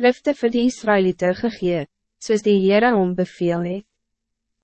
skrifte vir die Israëlieten gegee, soos die Heere om beveel het.